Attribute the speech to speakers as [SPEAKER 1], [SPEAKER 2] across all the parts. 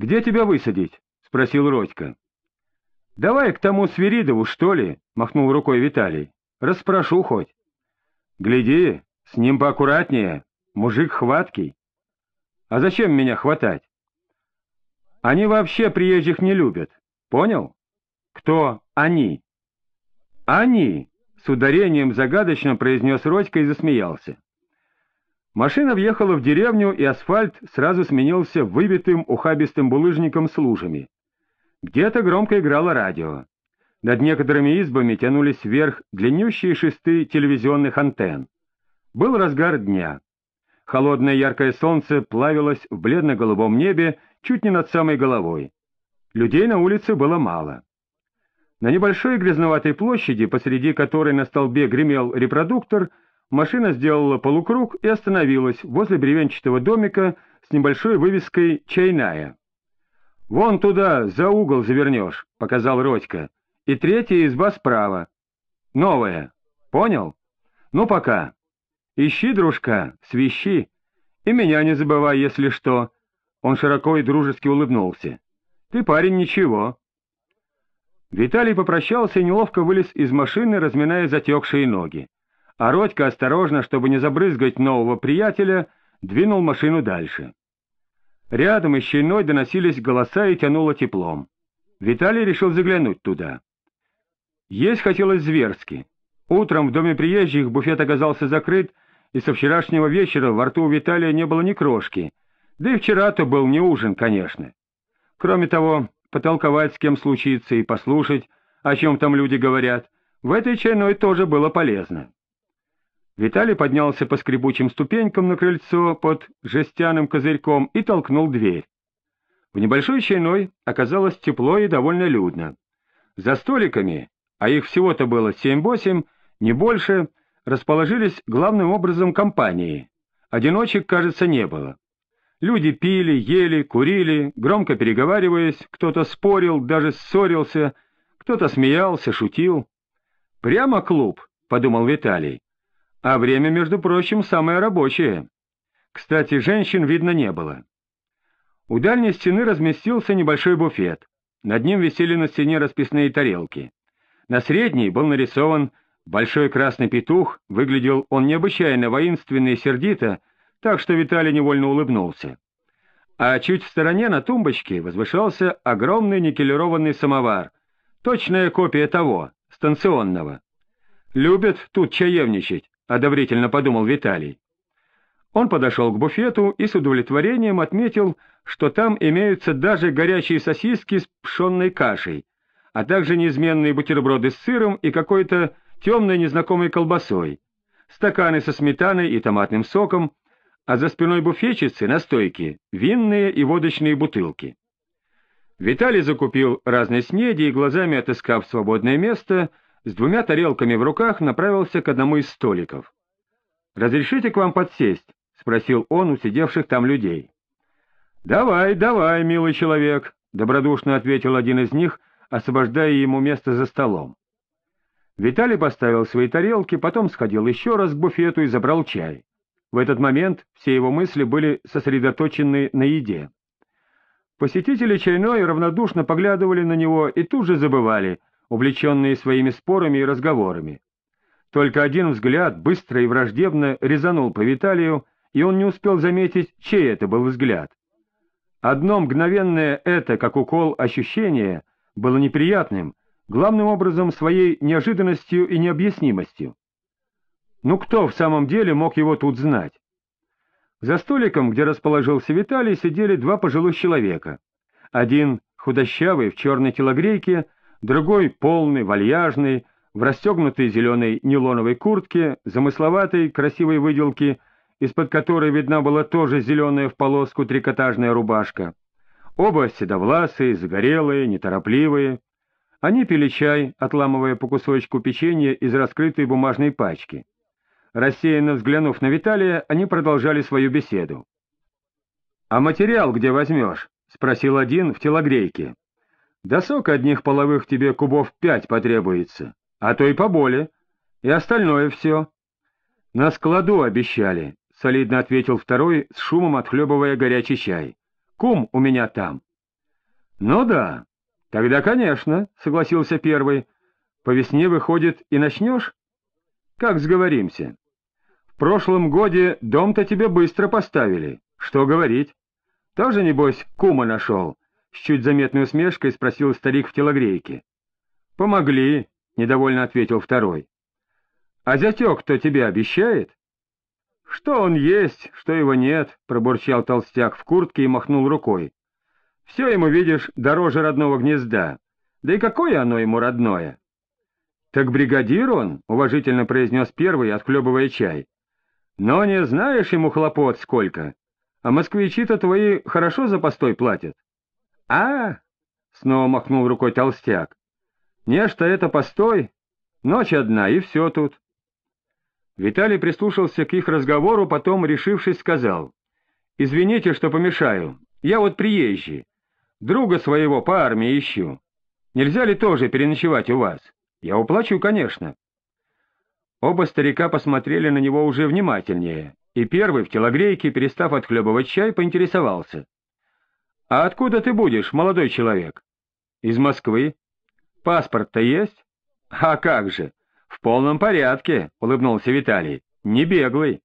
[SPEAKER 1] Где тебя высадить? — спросил Родька. — Давай к тому Свиридову, что ли? — махнул рукой Виталий. — Расспрошу хоть. — Гляди, с ним поаккуратнее, мужик хваткий. — А зачем меня хватать? — Они вообще приезжих не любят, понял? — Кто они? — Они, — с ударением загадочно произнес Родька и засмеялся. Машина въехала в деревню, и асфальт сразу сменился выбитым ухабистым булыжником с лужами. Где-то громко играло радио. Над некоторыми избами тянулись вверх длиннющие шесты телевизионных антенн. Был разгар дня. Холодное яркое солнце плавилось в бледно-голубом небе чуть не над самой головой. Людей на улице было мало. На небольшой грязноватой площади, посреди которой на столбе гремел репродуктор, Машина сделала полукруг и остановилась возле бревенчатого домика с небольшой вывеской «Чайная». «Вон туда, за угол завернешь», — показал Родька. «И третья изба справа. Новая. Понял? Ну, пока. Ищи, дружка, свищи. И меня не забывай, если что». Он широко и дружески улыбнулся. «Ты, парень, ничего». Виталий попрощался и неловко вылез из машины, разминая затекшие ноги а Родька осторожно, чтобы не забрызгать нового приятеля, двинул машину дальше. Рядом из щейной доносились голоса и тянуло теплом. Виталий решил заглянуть туда. Есть хотелось зверски. Утром в доме приезжих буфет оказался закрыт, и со вчерашнего вечера во рту у Виталия не было ни крошки, да и вчера-то был не ужин, конечно. Кроме того, потолковать с кем случится и послушать, о чем там люди говорят, в этой чайной тоже было полезно. Виталий поднялся по скребучим ступенькам на крыльцо под жестяным козырьком и толкнул дверь. В небольшой чайной оказалось тепло и довольно людно. За столиками, а их всего-то было семь-восемь, не больше, расположились главным образом компании. Одиночек, кажется, не было. Люди пили, ели, курили, громко переговариваясь, кто-то спорил, даже ссорился, кто-то смеялся, шутил. «Прямо клуб», — подумал Виталий. А время, между прочим, самое рабочее. Кстати, женщин видно не было. У дальней стены разместился небольшой буфет. Над ним висели на стене расписные тарелки. На средней был нарисован большой красный петух, выглядел он необычайно воинственно и сердито, так что Виталий невольно улыбнулся. А чуть в стороне на тумбочке возвышался огромный никелированный самовар, точная копия того, станционного. Любят тут чаевничать, одобрительно подумал Виталий. Он подошел к буфету и с удовлетворением отметил, что там имеются даже горячие сосиски с пшенной кашей, а также неизменные бутерброды с сыром и какой-то темной незнакомой колбасой, стаканы со сметаной и томатным соком, а за спиной буфетчицы на стойке винные и водочные бутылки. Виталий закупил разные снеди и, глазами отыскав свободное место, с двумя тарелками в руках направился к одному из столиков. «Разрешите к вам подсесть?» — спросил он у сидевших там людей. «Давай, давай, милый человек», — добродушно ответил один из них, освобождая ему место за столом. Виталий поставил свои тарелки, потом сходил еще раз к буфету и забрал чай. В этот момент все его мысли были сосредоточены на еде. Посетители чайной равнодушно поглядывали на него и тут же забывали — увлеченные своими спорами и разговорами. Только один взгляд быстро и враждебно резанул по Виталию, и он не успел заметить, чей это был взгляд. Одно мгновенное это, как укол ощущения, было неприятным, главным образом своей неожиданностью и необъяснимостью. Ну кто в самом деле мог его тут знать? За столиком, где расположился Виталий, сидели два пожилых человека. Один, худощавый, в черной телогрейке, другой полный, вальяжный, в расстегнутой зеленой нейлоновой куртке, замысловатой, красивой выделки, из-под которой видна была тоже зеленая в полоску трикотажная рубашка. Оба седовласые, загорелые, неторопливые. Они пили чай, отламывая по кусочку печенья из раскрытой бумажной пачки. Рассеянно взглянув на Виталия, они продолжали свою беседу. — А материал где возьмешь? — спросил один в телогрейке. Досок одних половых тебе кубов пять потребуется, а то и поболее, и остальное все. — На складу обещали, — солидно ответил второй, с шумом отхлебывая горячий чай. — Кум у меня там. Ну да, тогда, конечно, согласился первый. По весне, выходит, и начнешь? Как сговоримся? В прошлом годе дом-то тебе быстро поставили. Что говорить? Тоже, небось, кума нашел? С чуть заметной усмешкой спросил старик в телогрейке. Помогли, недовольно ответил второй. А зятек-то тебе обещает? Что он есть, что его нет, пробурчал толстяк в куртке и махнул рукой. Все ему, видишь, дороже родного гнезда. Да и какое оно ему родное? Так бригадир он, уважительно произнес первый, отхлебывая чай. Но не знаешь ему хлопот сколько. А москвичи-то твои хорошо за постой платят. А, снова махнул рукой толстяк. Нечто это постой, ночь одна, и все тут. Виталий прислушался к их разговору, потом, решившись, сказал. «Извините, что помешаю. Я вот приезжий. Друга своего по армии ищу. Нельзя ли тоже переночевать у вас? Я уплачу, конечно». Оба старика посмотрели на него уже внимательнее, и первый в телогрейке, перестав отхлебывать чай, поинтересовался. «А откуда ты будешь, молодой человек?» «Из Москвы. Паспорт-то есть?» «А как же! В полном порядке», — улыбнулся Виталий. «Не беглый».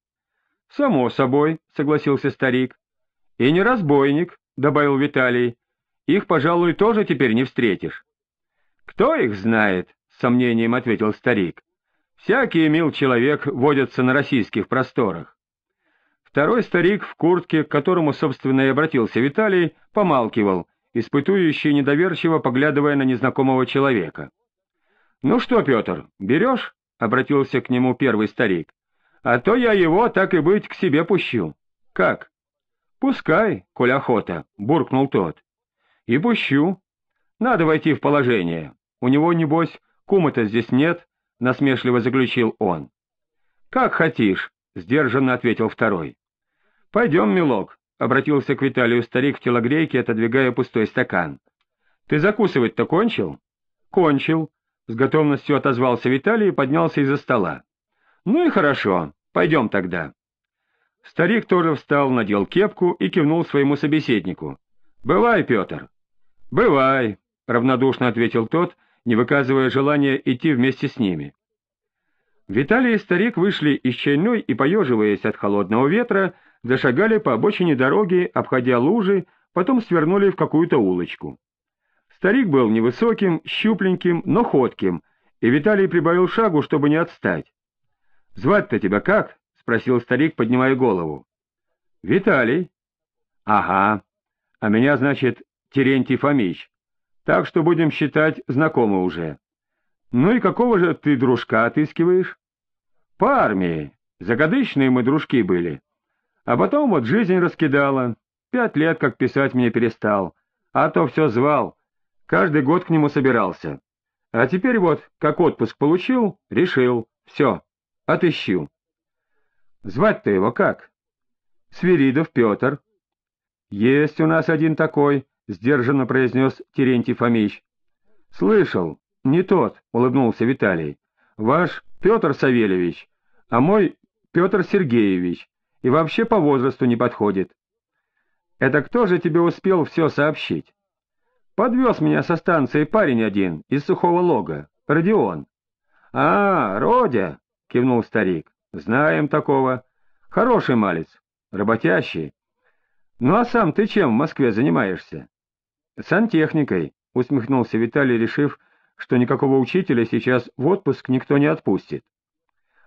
[SPEAKER 1] «Само собой», — согласился старик. «И не разбойник», — добавил Виталий. Их, пожалуй, тоже теперь не встретишь. — Кто их знает? — с сомнением ответил старик. — Всякий мил человек водятся на российских просторах. Второй старик в куртке, к которому, собственно, и обратился Виталий, помалкивал, испытующий недоверчиво поглядывая на незнакомого человека. — Ну что, Петр, берешь? — обратился к нему первый старик. — А то я его, так и быть, к себе пущу. — Как? — Пускай, коль охота, — буркнул тот. — И пущу. Надо войти в положение. У него, небось, кума-то здесь нет, — насмешливо заключил он. — Как хотишь, — сдержанно ответил второй. — Пойдем, милок, — обратился к Виталию старик в телогрейке, отодвигая пустой стакан. — Ты закусывать-то кончил? — Кончил, — с готовностью отозвался Виталий и поднялся из-за стола. — Ну и хорошо, пойдем тогда. Старик тоже встал, надел кепку и кивнул своему собеседнику. — Бывай, Петр. «Бывай», — равнодушно ответил тот, не выказывая желания идти вместе с ними. Виталий и старик вышли из чайной и, поеживаясь от холодного ветра, зашагали по обочине дороги, обходя лужи, потом свернули в какую-то улочку. Старик был невысоким, щупленьким, но ходким, и Виталий прибавил шагу, чтобы не отстать. «Звать-то тебя как?» — спросил старик, поднимая голову. «Виталий». «Ага. А меня, значит, Терентий Фомич, так что будем считать знакомы уже. Ну и какого же ты дружка отыскиваешь? По армии. Загадычные мы дружки были. А потом вот жизнь раскидала. Пять лет как писать мне перестал. А то все звал. Каждый год к нему собирался. А теперь вот, как отпуск получил, решил. Все, отыщу. Звать-то его как? Свиридов Петр. Есть у нас один такой, — сдержанно произнес Терентий Фомич. — Слышал, не тот, — улыбнулся Виталий. — Ваш Петр Савельевич, а мой Петр Сергеевич, и вообще по возрасту не подходит. — Это кто же тебе успел все сообщить? — Подвез меня со станции парень один из Сухого Лога, Родион. — А, Родя, — кивнул старик, — знаем такого. Хороший малец, работящий. Ну а сам ты чем в Москве занимаешься? «Сантехникой», — усмехнулся Виталий, решив, что никакого учителя сейчас в отпуск никто не отпустит.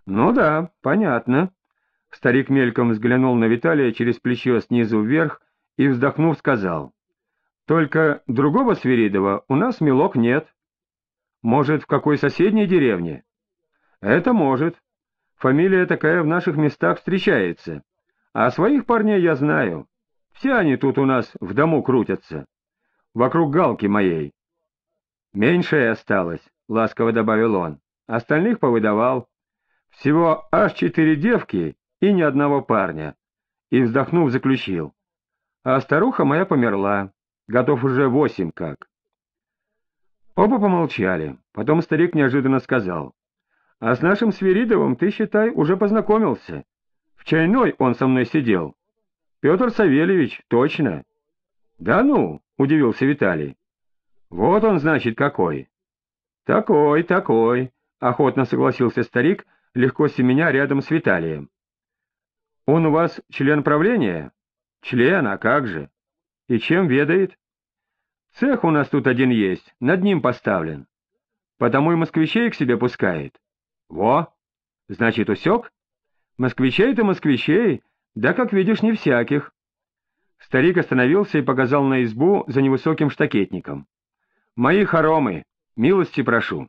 [SPEAKER 1] «Ну да, понятно». Старик мельком взглянул на Виталия через плечо снизу вверх и, вздохнув, сказал. «Только другого Свиридова у нас мелок нет. Может, в какой соседней деревне?» «Это может. Фамилия такая в наших местах встречается. А своих парней я знаю. Все они тут у нас в дому крутятся» вокруг галки моей. Меньшее осталось, — ласково добавил он. Остальных повыдавал. Всего аж четыре девки и ни одного парня. И, вздохнув, заключил. А старуха моя померла. Готов уже восемь как. Оба помолчали. Потом старик неожиданно сказал. — А с нашим Свиридовым ты, считай, уже познакомился. В чайной он со мной сидел. Петр Савельевич, точно. — Да ну, — удивился Виталий. «Вот он, значит, какой!» «Такой, такой!» — охотно согласился старик, легко семеня рядом с Виталием. «Он у вас член правления?» «Член, а как же? И чем ведает?» «Цех у нас тут один есть, над ним поставлен. Потому и москвичей к себе пускает». «Во! Значит, усек?» «Москвичей-то москвичей, да, как видишь, не всяких». Старик остановился и показал на избу за невысоким штакетником. «Мои хоромы, милости прошу».